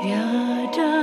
Yeah.